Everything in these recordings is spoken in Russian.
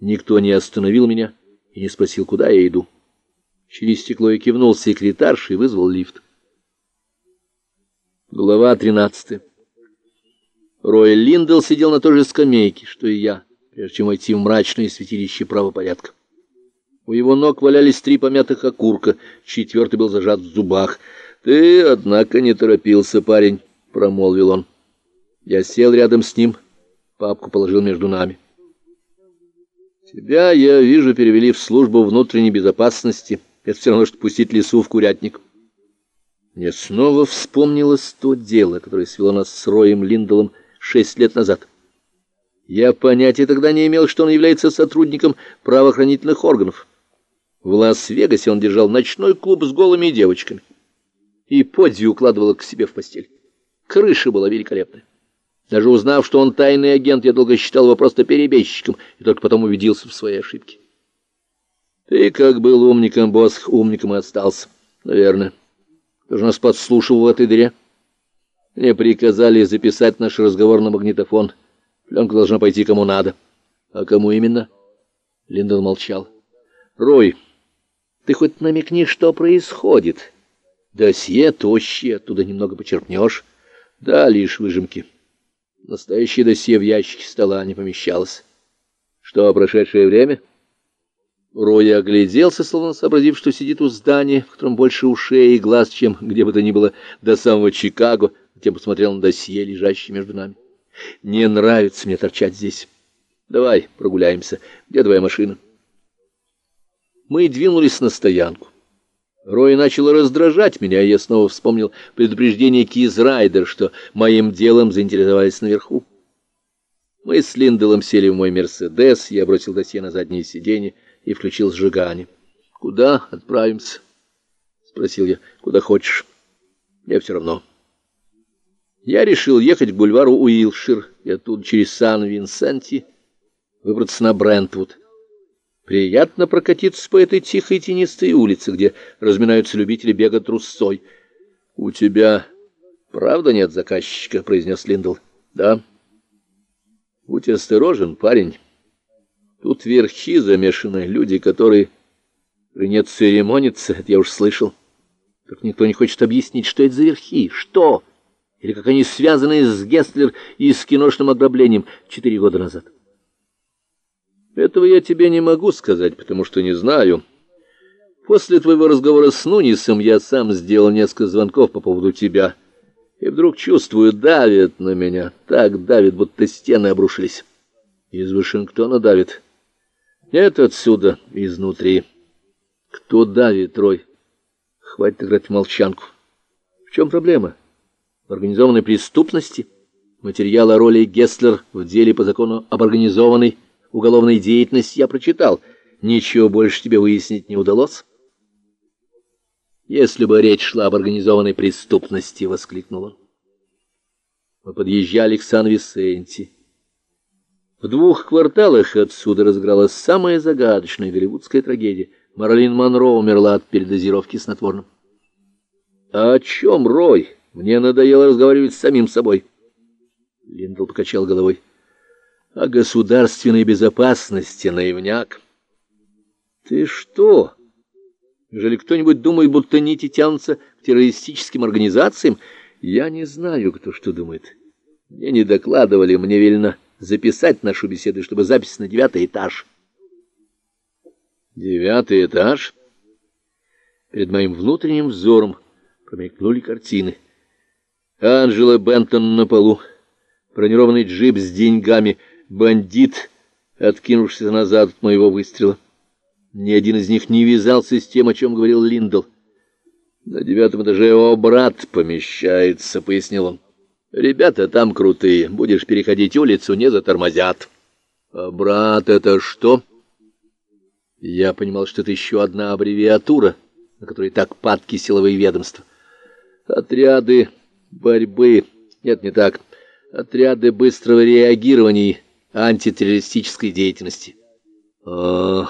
Никто не остановил меня и не спросил, куда я иду. Через стекло я кивнул секретарше и вызвал лифт. Глава тринадцатая. Рой Линдл сидел на той же скамейке, что и я, прежде чем войти в мрачное святилище правопорядка. У его ног валялись три помятых окурка, четвертый был зажат в зубах. «Ты, однако, не торопился, парень», — промолвил он. Я сел рядом с ним, папку положил между нами. «Тебя, я вижу, перевели в службу внутренней безопасности. Это все равно, что пустить лесу в курятник». Мне снова вспомнилось то дело, которое свело нас с Роем Линдалом шесть лет назад. Я понятия тогда не имел, что он является сотрудником правоохранительных органов. В Лас-Вегасе он держал ночной клуб с голыми девочками. И Подзи укладывала к себе в постель. Крыша была великолепная. Даже узнав, что он тайный агент, я долго считал его просто перебежчиком и только потом убедился в своей ошибке. Ты как был умником, босс, умником и остался. Наверное. Кто же нас подслушивал в этой дыре? Мне приказали записать наш разговор на магнитофон. Пленка должна пойти кому надо. А кому именно? Линдон молчал. Рой, ты хоть намекни, что происходит. Досье тощие, оттуда немного почерпнешь. Да, лишь выжимки. Настоящее досье в ящике стола не помещалось. Что, прошедшее время? Рой огляделся, словно сообразив, что сидит у здания, в котором больше ушей и глаз, чем где бы то ни было до самого Чикаго, затем посмотрел на досье, лежащее между нами. Не нравится мне торчать здесь. Давай прогуляемся. Где твоя машина? Мы двинулись на стоянку. Рой начал раздражать меня, и я снова вспомнил предупреждение Киз Райдер, что моим делом заинтересовались наверху. Мы с Линделом сели в мой «Мерседес», я бросил досье на заднее сиденье и включил сжигание. «Куда отправимся?» — спросил я. «Куда хочешь. Мне все равно». Я решил ехать к бульвару Уилшир и оттуда через Сан-Винсенти выбраться на Брентвуд. Приятно прокатиться по этой тихой тенистой улице, где разминаются любители бега трусцой. — У тебя правда нет заказчика? — произнес Линдл. — Да. — Будь осторожен, парень. Тут верхи замешаны, люди, которые... Нет церемониться, это я уж слышал. Так никто не хочет объяснить, что это за верхи. Что? Или как они связаны с Гестлер и с киношным ограблением четыре года назад. Этого я тебе не могу сказать, потому что не знаю. После твоего разговора с Нунисом я сам сделал несколько звонков по поводу тебя. И вдруг чувствую, давит на меня. Так давит, будто стены обрушились. Из Вашингтона давит. Нет, отсюда, изнутри. Кто давит, Рой? Хватит играть в молчанку. В чем проблема? В организованной преступности? Материал о роли Гесслер в деле по закону об организованной уголовной деятельности я прочитал. Ничего больше тебе выяснить не удалось? Если бы речь шла об организованной преступности, — воскликнул он. Мы подъезжали к Сан-Висенти. В двух кварталах отсюда разыгралась самая загадочная голливудская трагедия. Марлин Монро умерла от передозировки снотворным. «А о чем, Рой? Мне надоело разговаривать с самим собой». Линдл покачал головой о государственной безопасности, наивняк. Ты что? Неужели кто-нибудь думает, будто нити тянутся к террористическим организациям? Я не знаю, кто что думает. Мне не докладывали, мне велено записать нашу беседу, чтобы запись на девятый этаж. Девятый этаж? Перед моим внутренним взором промелькнули картины. Анжела Бентон на полу, бронированный джип с деньгами — бандит, откинувшийся назад от моего выстрела. Ни один из них не вязался с тем, о чем говорил Линдл. «На девятом этаже его брат помещается», — пояснил он. «Ребята там крутые. Будешь переходить улицу, не затормозят». «А брат это что?» Я понимал, что это еще одна аббревиатура, на которой так падки силовые ведомства. «Отряды борьбы...» Нет, не так. «Отряды быстрого реагирования...» антитеррористической деятельности. А,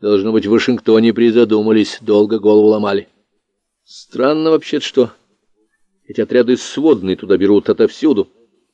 должно быть, в Вашингтоне призадумались, долго голову ломали. Странно вообще-то, что эти отряды сводные туда берут отовсюду.